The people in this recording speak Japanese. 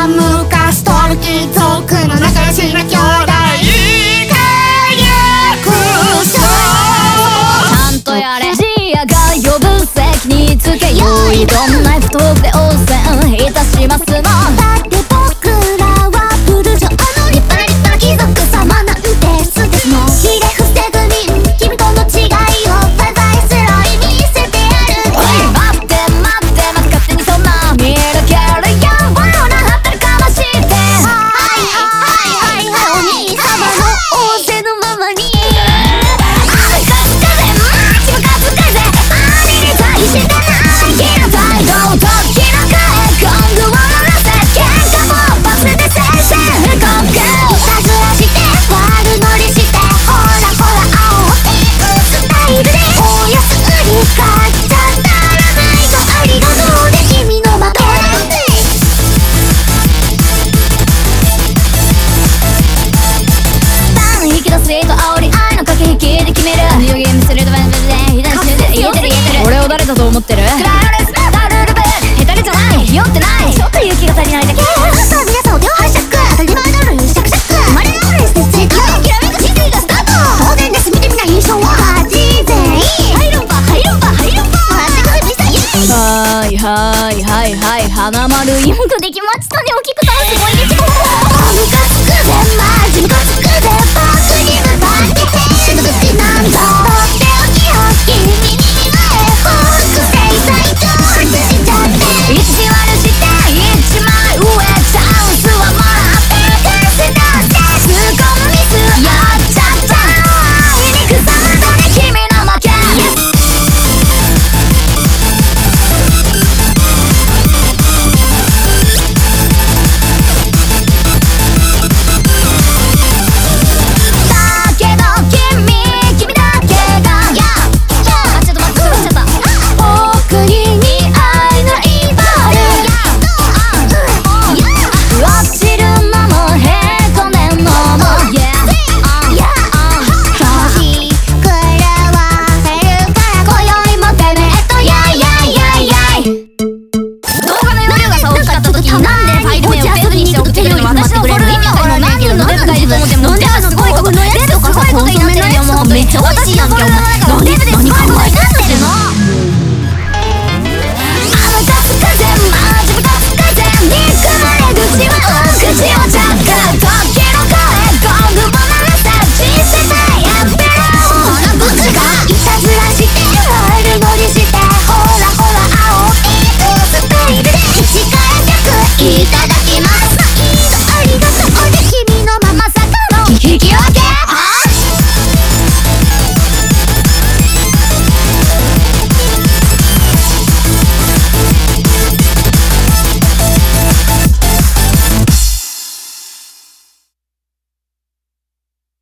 は昔とる貴族の中良しな兄弟ちゃんとやれ。ジアつけよい。どんな不得ではいはいはい。花丸くできましたね。お菊さんすごいです。